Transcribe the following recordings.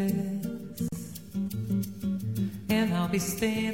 And I'll be staying.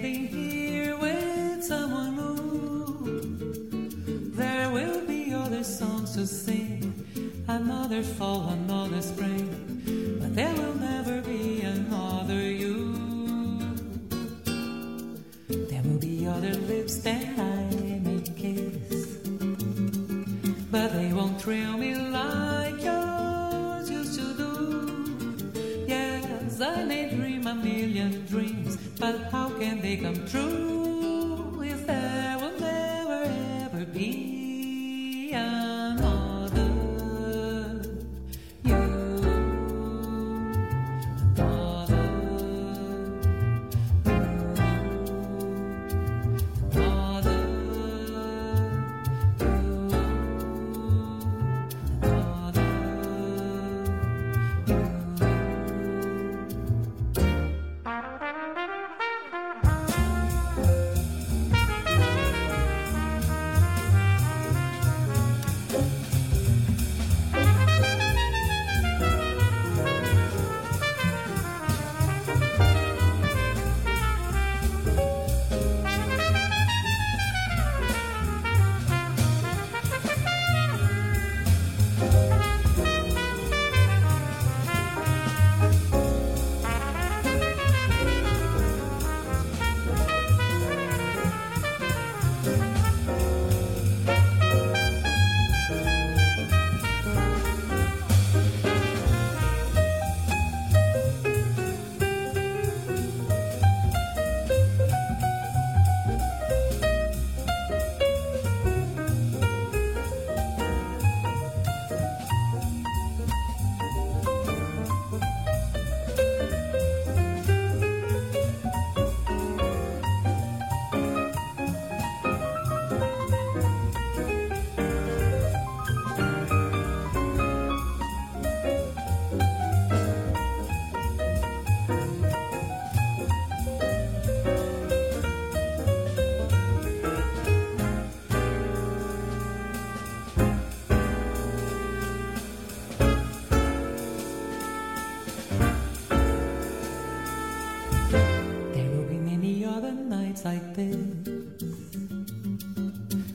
Like this.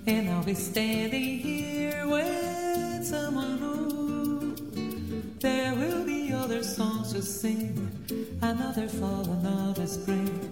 And I'll be standing here with someone new. There will be other songs to sing, another fall, another spring.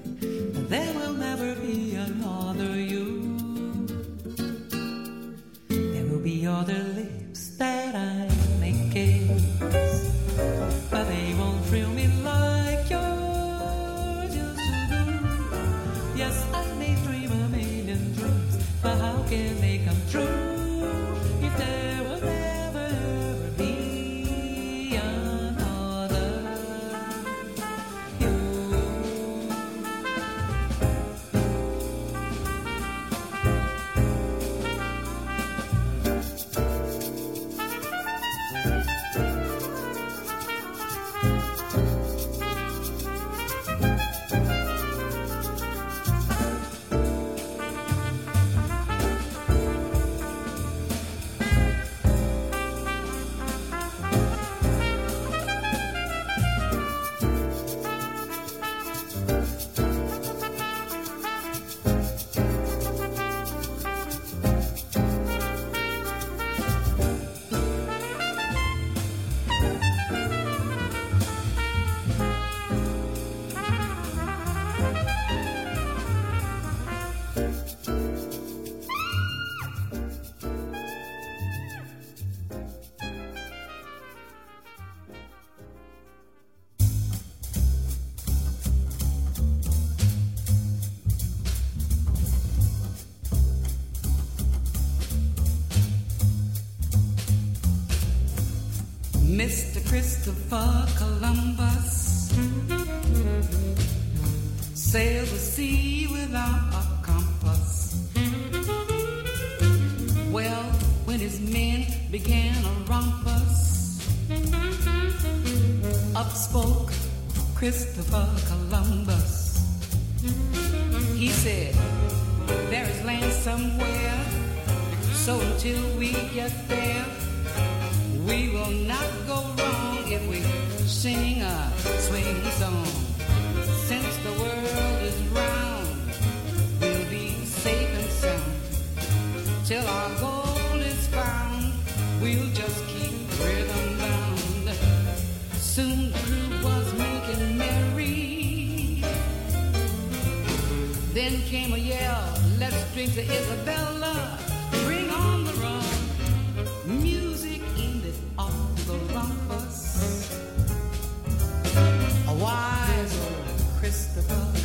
Mr. Christopher Columbus sailed the sea without a compass. Well, when his men began a rumpus, up spoke Christopher Columbus. He said, There is land somewhere, so until we get there, we will not go wrong if we sing a swing song. Since the world is round, we'll be safe and sound. Till our goal is found, we'll just keep rhythm bound. Soon the crew was making merry. Then came a yell, let's drink to Isabella. Old Christopher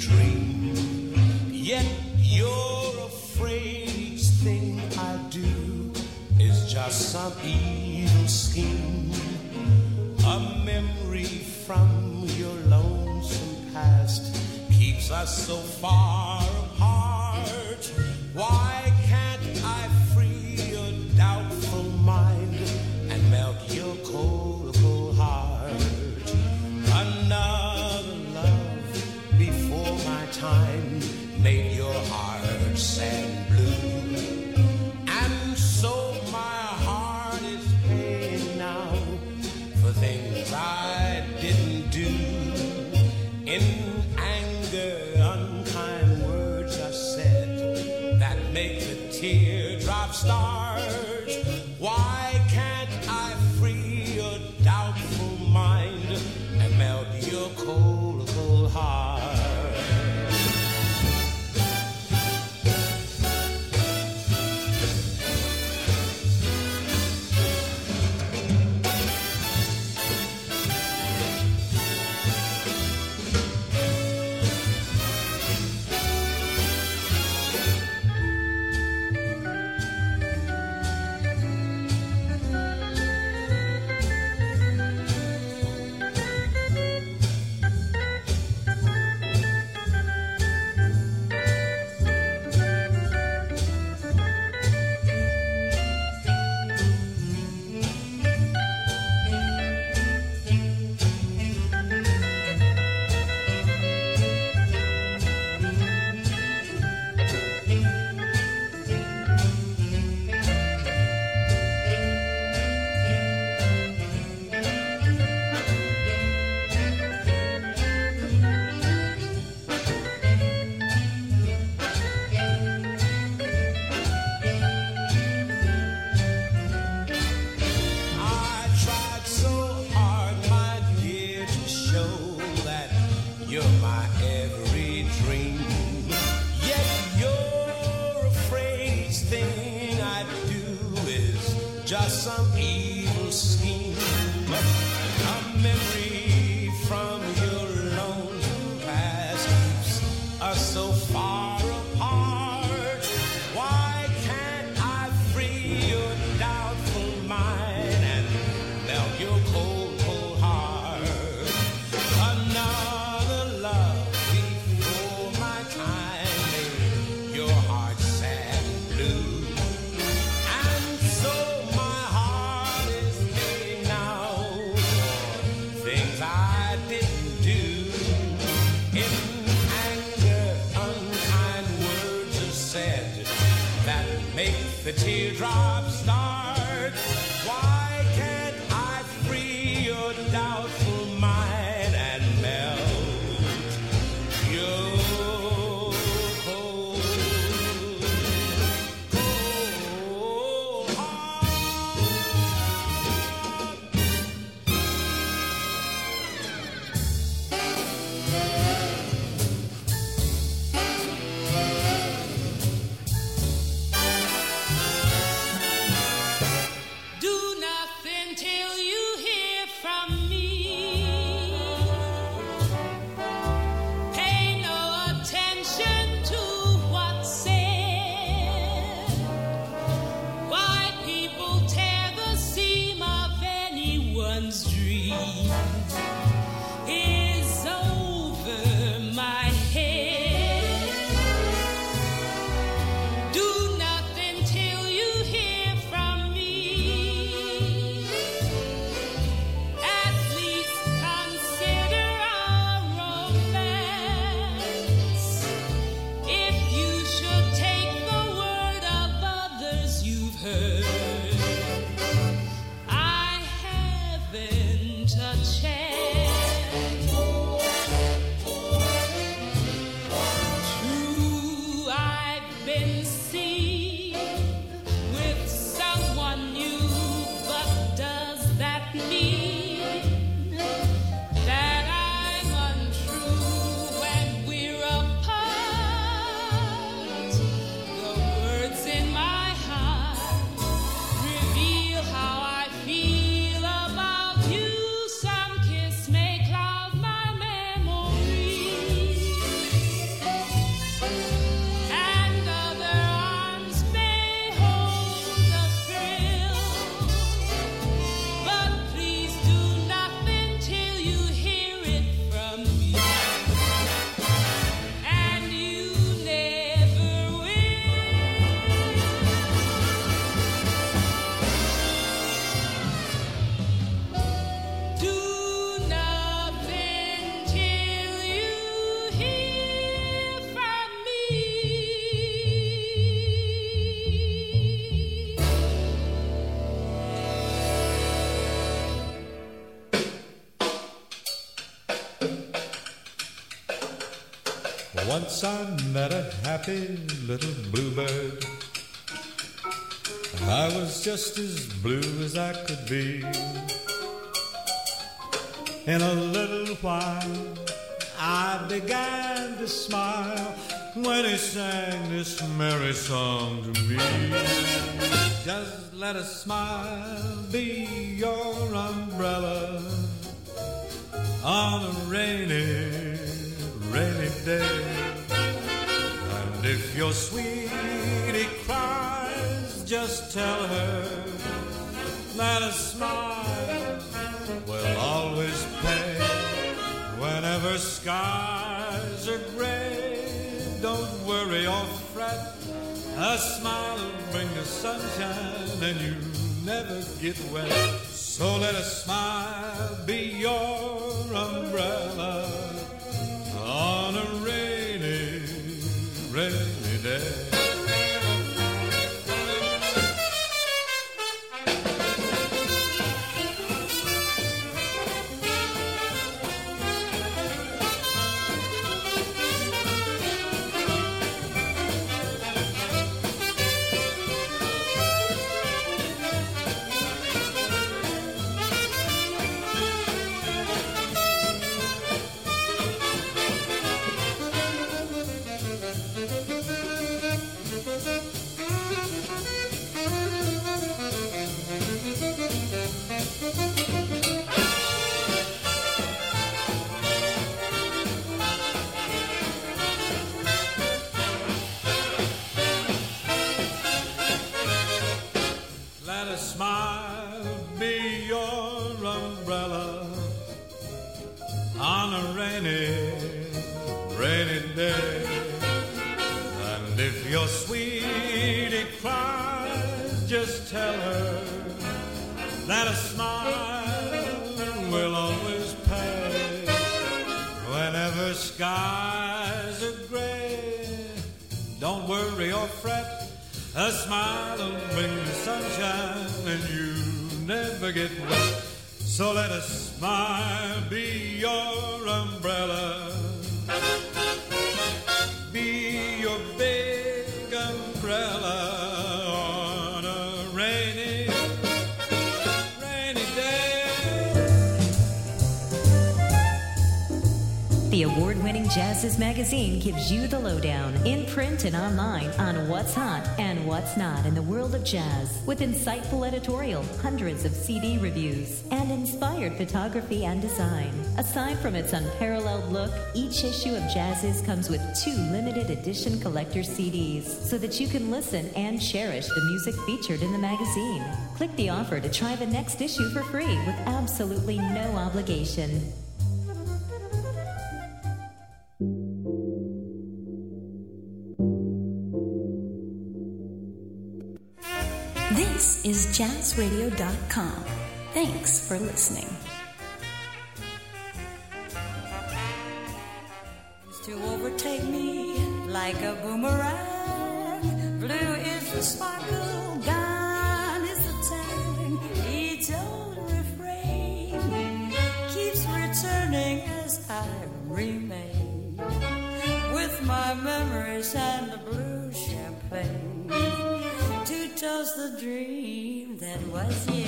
dream. Yet you're afraid each thing I do is just some evil scheme. A memory from your lonesome past keeps us so far apart. Why? Once I met a happy little bluebird. I was just as blue as I could be. In a little while, I began to smile when he sang this merry song to me. Just let a smile be your umbrella on a rainy, rainy day. If your sweetie cries, just tell her that a smile will always pay. Whenever skies are gray, don't worry or fret. A smile will bring the sunshine and you never get wet. So let a smile be your umbrella rainy So let a smile be your Jazziz magazine gives you the lowdown in print and online on what's hot and what's not in the world of jazz, with insightful editorial, hundreds of CD reviews, and inspired photography and design. Aside from its unparalleled look, each issue of Jazziz comes with two limited edition collector CDs so that you can listen and cherish the music featured in the magazine. Click the offer to try the next issue for free with absolutely no obligation. This is jazzradio.com. Thanks for listening. To overtake me like a boomerang. Blue is the sparkle, gone is the tang. Each old refrain keeps returning as I remain with my memories and the blue the dream that was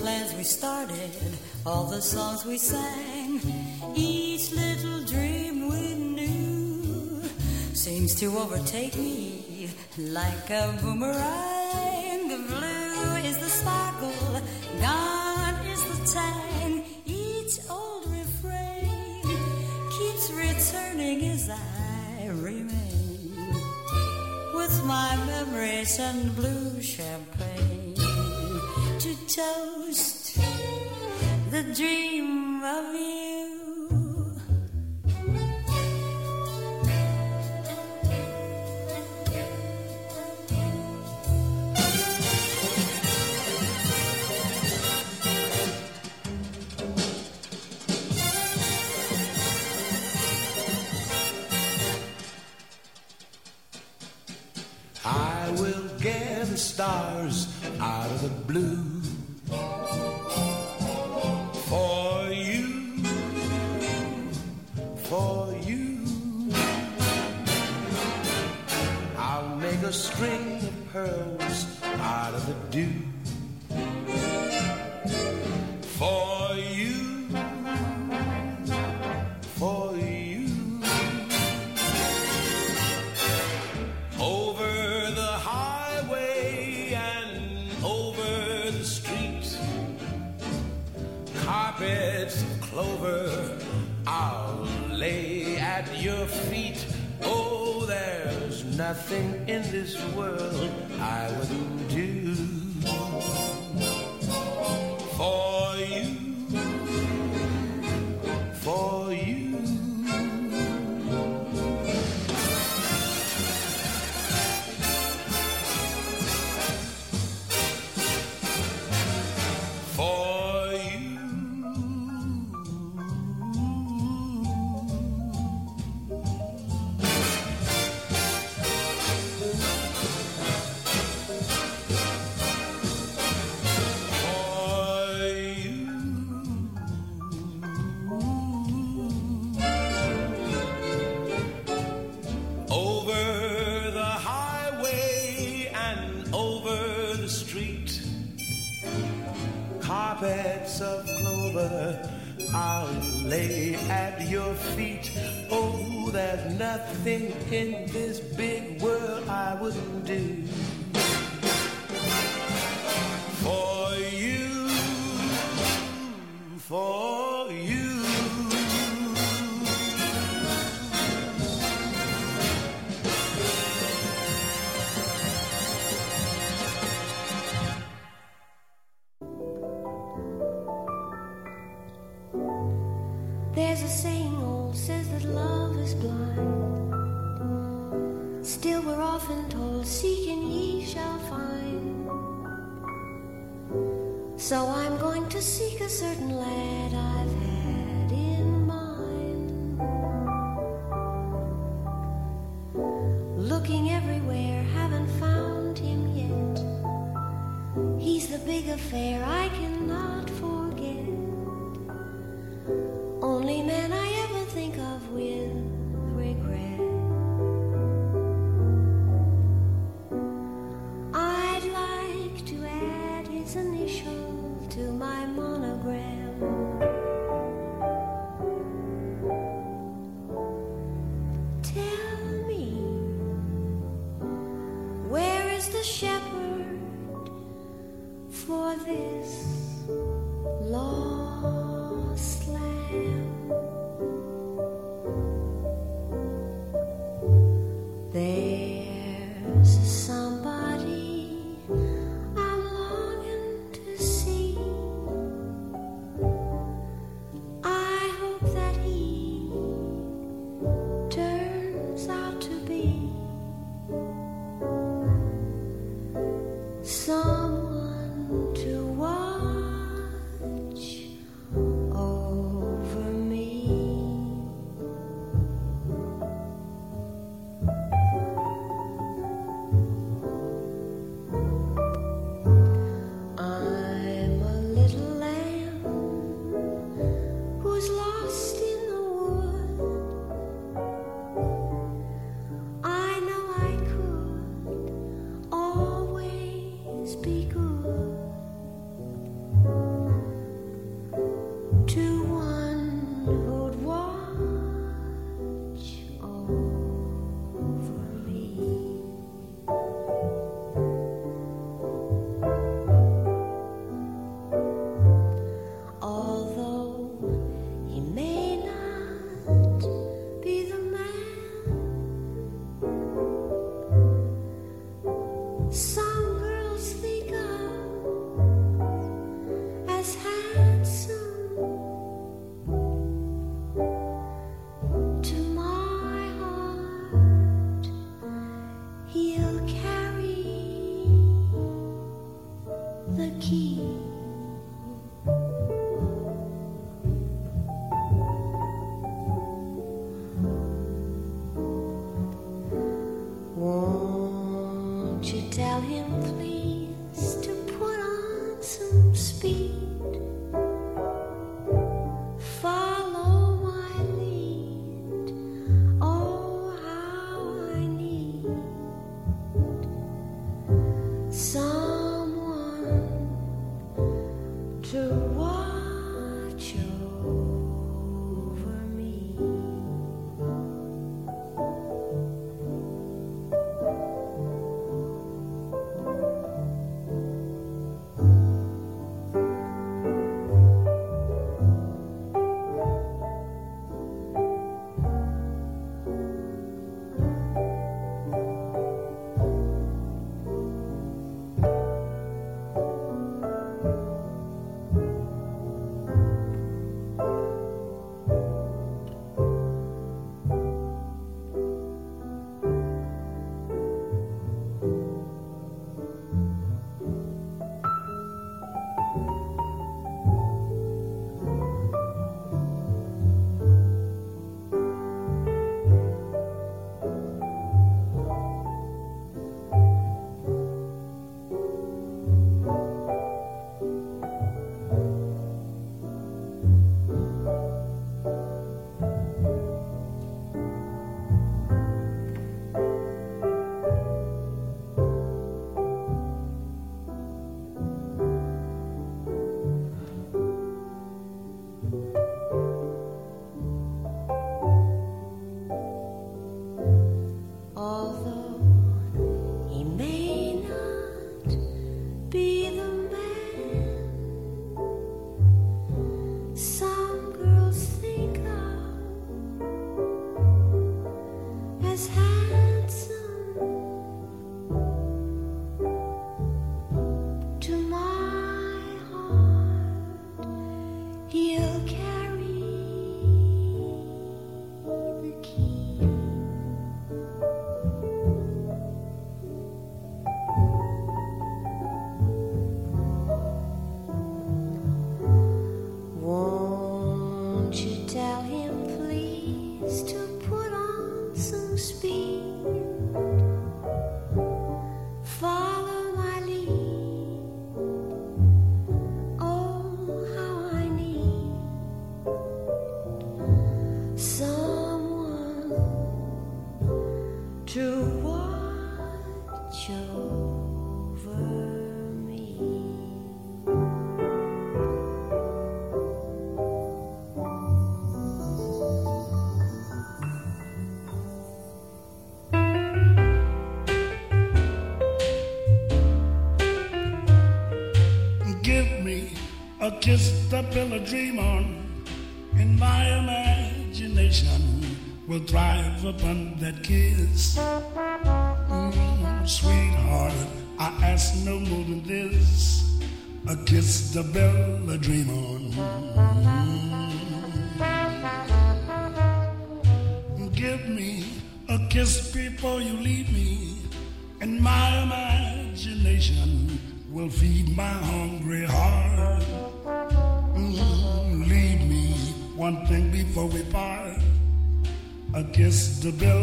plans we started, all the songs we sang, each little dream we knew seems to overtake me like a boomerang. The blue is the sparkle, gone is the tang. Each old refrain keeps returning as I remain with my memories and blue champagne toast the dream of you. I will gather stars out of the blue beds of clover I'll lay at your feet. Oh, there's nothing in this big world I wouldn't do. Some you. just a pillow dream on. In my imagination will thrive upon that kiss. Mm, sweetheart i ask no more than this. A kiss the bella dream on. Isabella.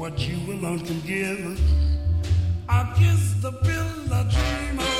what you alone can give. I kiss the pill I dream of.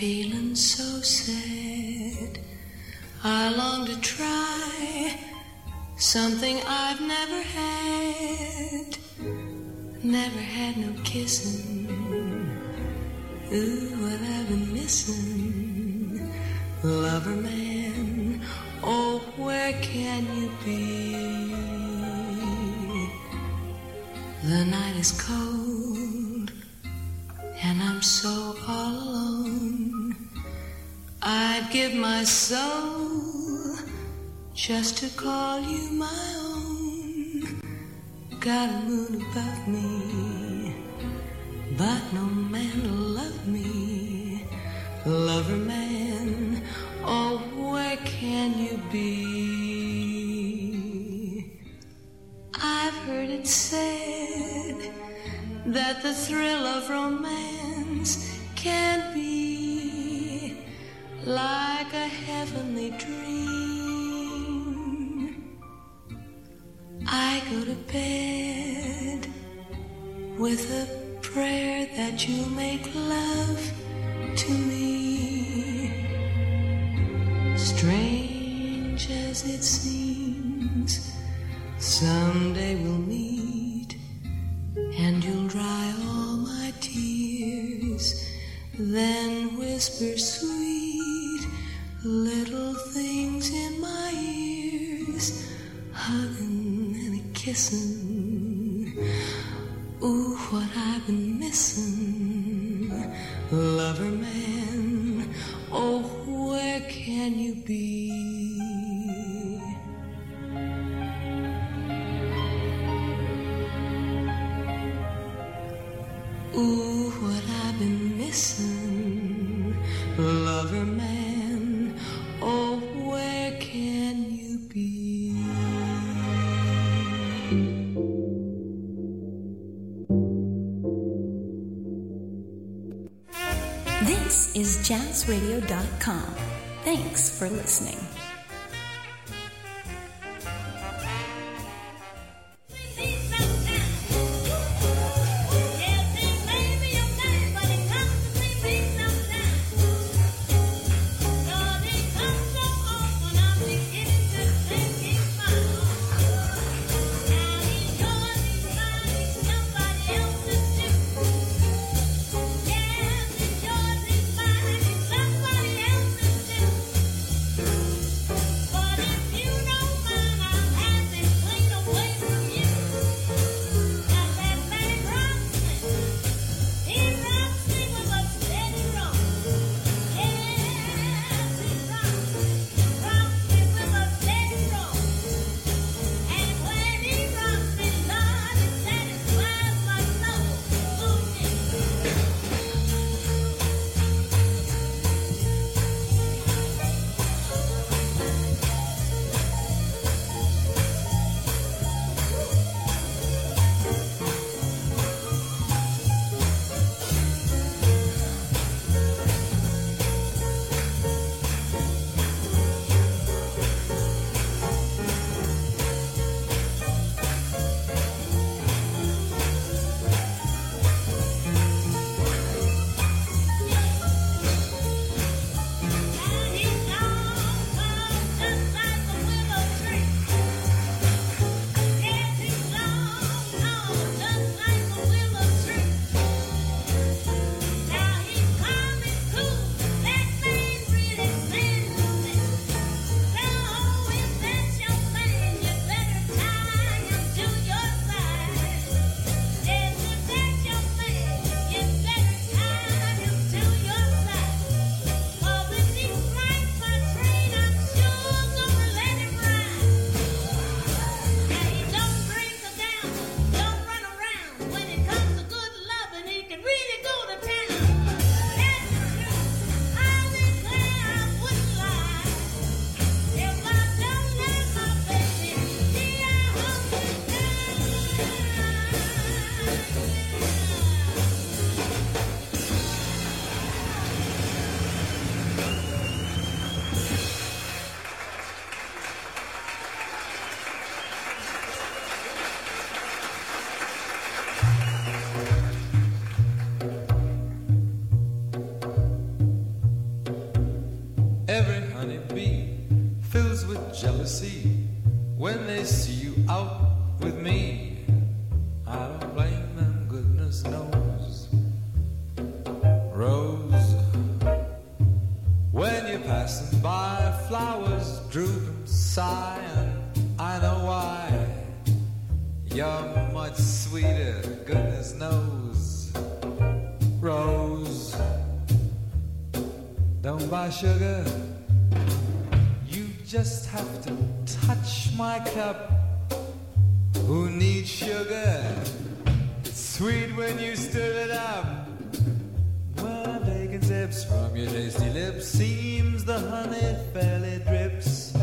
Feeling so sad. I long to try something I've never had. Never had no kissing. Ooh, what I've been missing. Lover man, oh, where can you be? The night is cold, and I'm so all alone. Give my soul just to call you my own. Got a moon above me, but no man to love me. Lover man, oh, where can you be? I've heard it said that the thrill of romance can be like a heavenly dream. I go to bed with a prayer that you make love to me. Strange as it seems, someday we'll meet Ooh, what I've been missing, lover man. Oh, where can you be? This is jazzradio.com. Thanks for listening. when they see you out with me. I don't blame them, goodness knows. Rose, when you're passing by, flowers droop and sigh, and I know why. You're much sweeter, goodness knows. Rose, don't buy sugar, you just have to touch my cup. Who needs sugar? It's sweet when you stir it up. When bacon zips from your tasty lips, seems the honey fairly drips.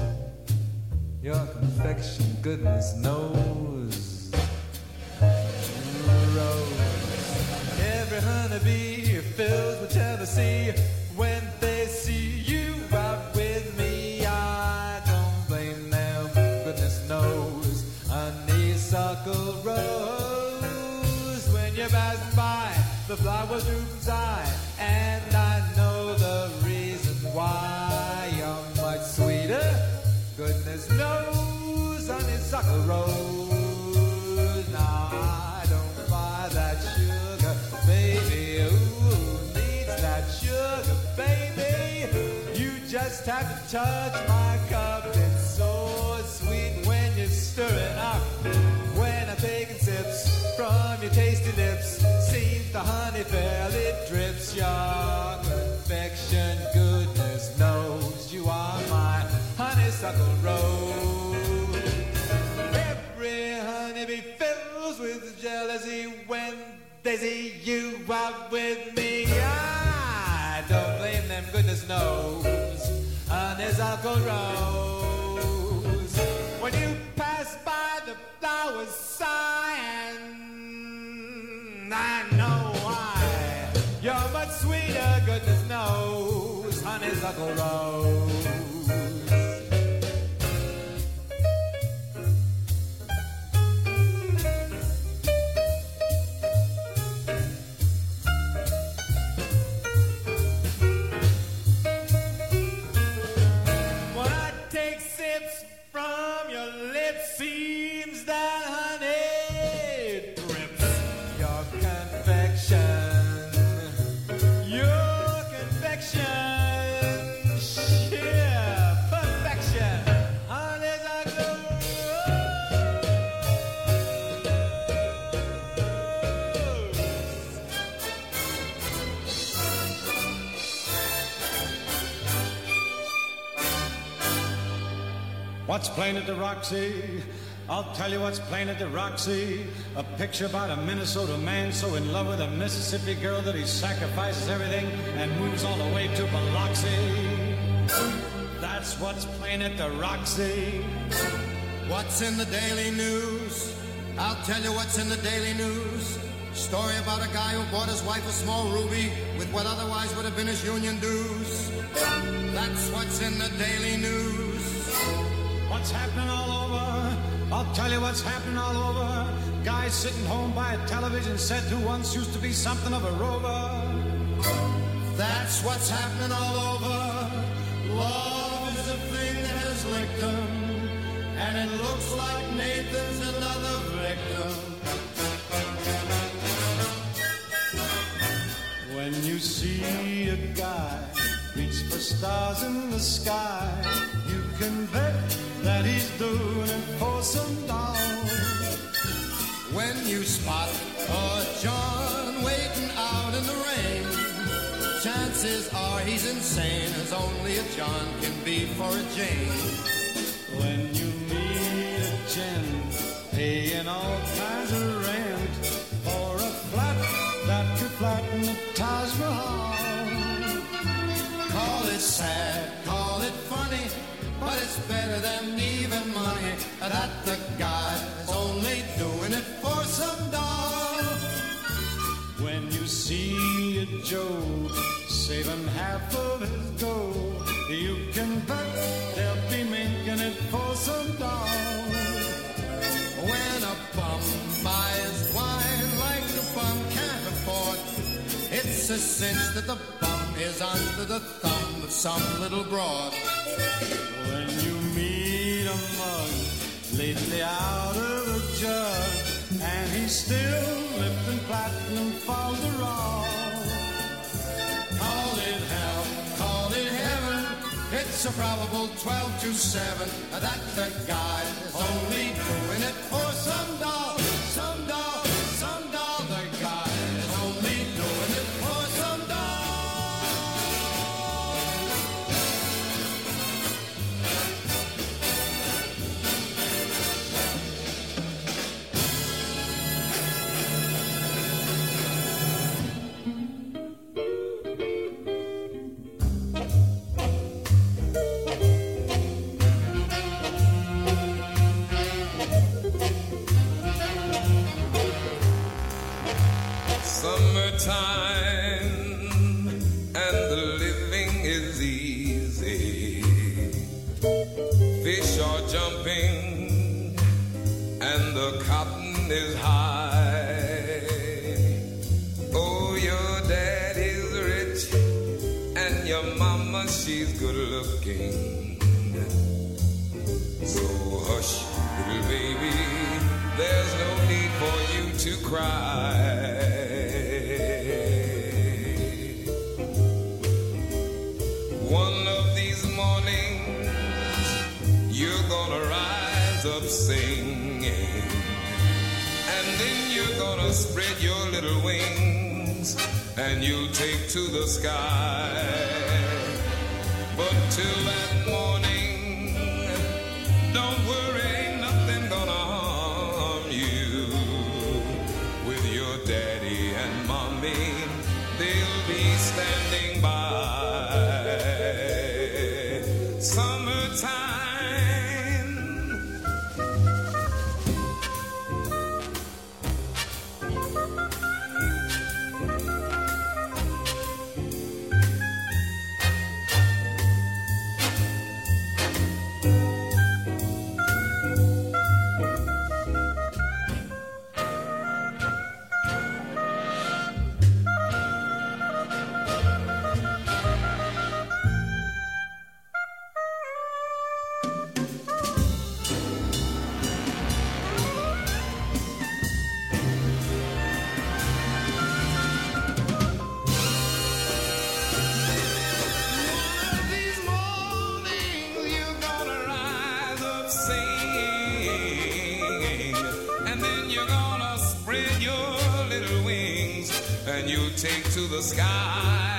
Your confection, goodness knows. Rose. Every honeybee fills with jealousy flowers droop and sigh, and I know the reason why. You're much sweeter, goodness knows. Honeysuckle rose. Now I don't buy that sugar, baby. Who needs that sugar, baby? You just have to touch my cup. It's so sweet when you stir it up. When I'm taking sips from your tasty lips, the honey fairly drips. Your confection, goodness knows you are my honeysuckle rose. Every honeybee fills with jealousy when they see you out with me. I don't blame them, goodness knows. Honeysuckle rose. When you pass by, the flowers sigh, goodness knows. Honeysuckle rose. What's playing at the Roxy? I'll tell you what's playing at the Roxy. A picture about a Minnesota man so in love with a Mississippi girl that he sacrifices everything and moves all the way to Biloxi. That's what's playing at the Roxy. What's in the daily news? I'll tell you what's in the daily news. Story about a guy who bought his wife a small ruby with what otherwise would have been his union dues. That's what's in the daily news. What's happening all over? I'll tell you what's happening all over. Guy sitting home by a television set who once used to be something of a rover. That's what's happening all over. Love is a thing that has licked him, and it looks like Nathan's another victim. When you see a guy reach for stars in the sky, you can bet that he's doing it for some dough. When you spot a John waiting out in the rain, chances are he's insane, as only a John can be for a Jane. When you meet a gent paying all kinds of rent for a flat that could flatten the Taj Mahal. Call it sad, better than even money. That the guy's only doing it for some dough. When you see a Joe saving half of his dough, you can bet they'll be making it for some dough. When a bum buys wine like the bum can't afford, it's a cinch that the bum is under the thumb of some little broad. Lately out of a jug, and he's still lifting platinum raw. Call it hell, call it heaven. It's a probable 12 to 7 that the guy is only doing it for some doll, jumping and the cotton is high. Oh, your dad is rich and your mama, she's good looking. So hush, little baby, there's no need for you to cry. You're spread your little wings, and you'll take to the sky. But till that morning, and you'll take to the sky.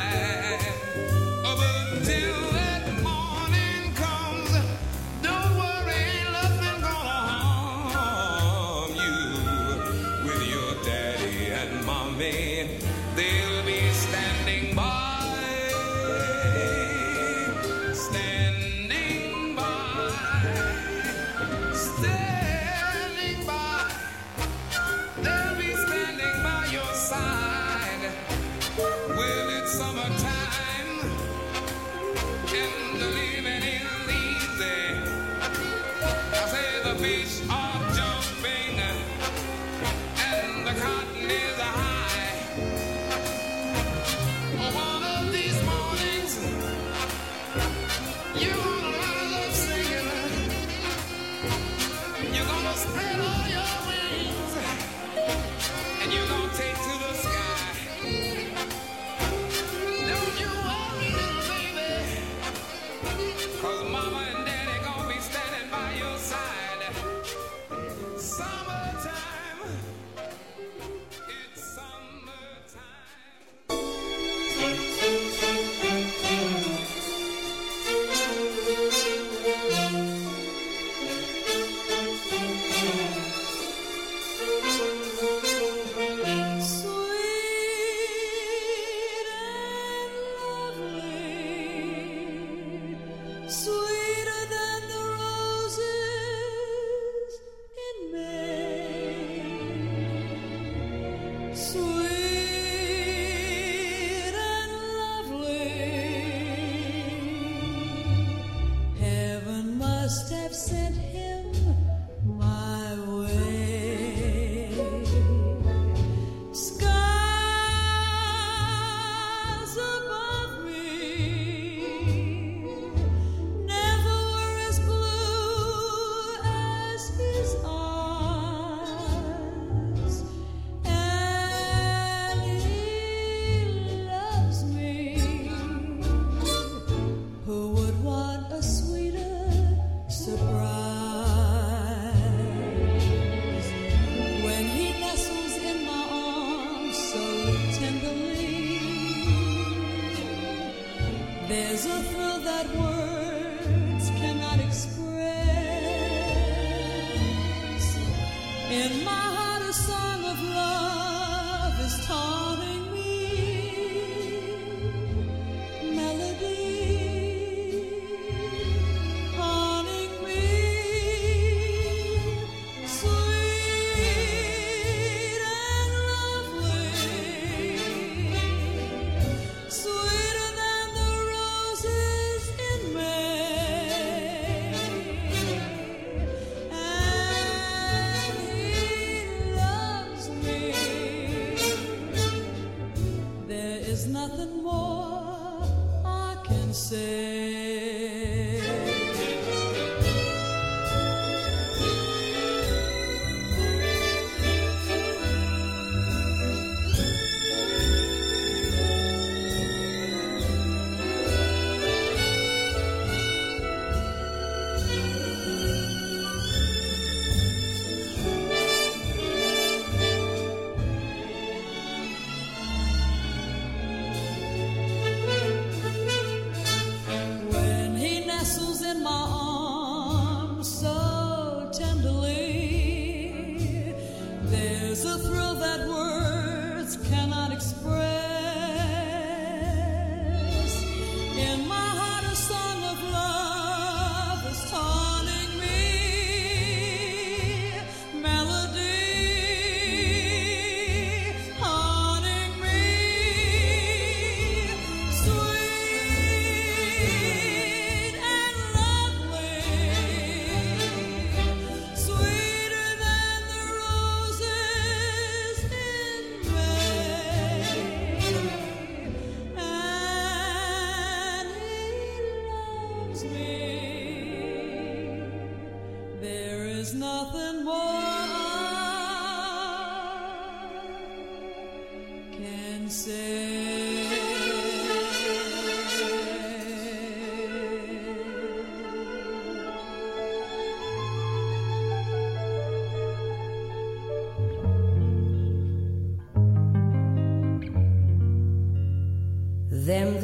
just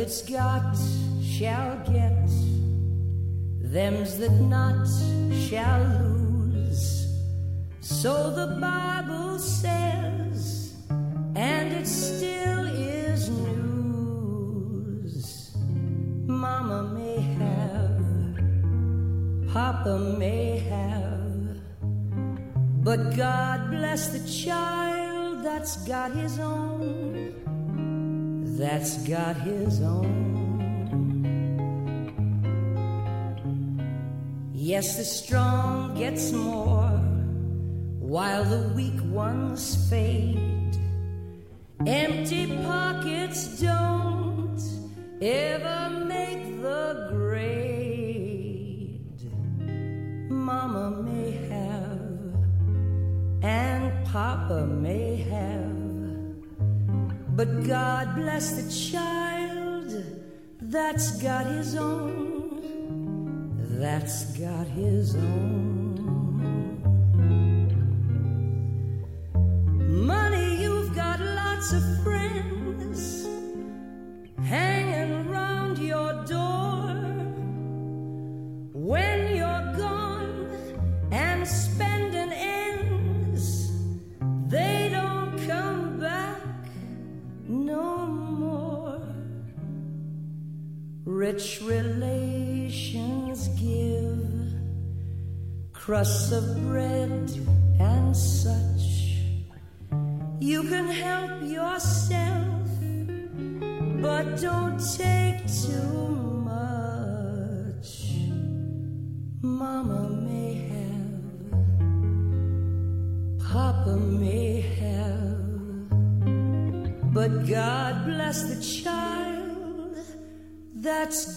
that's got shall get, them's that not shall lose. So the Bible says, and it still is news. Mama may have, Papa may have, but God bless the child that's got his own that's got his own. Yes, the strong gets more while the weak ones fade. Empty pockets don't ever make the grade. Mama may have, and Papa may have. But God bless the child that's got his own, that's got his own.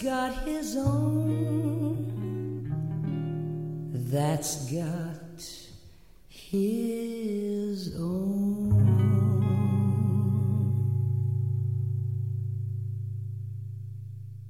Got his own, that's got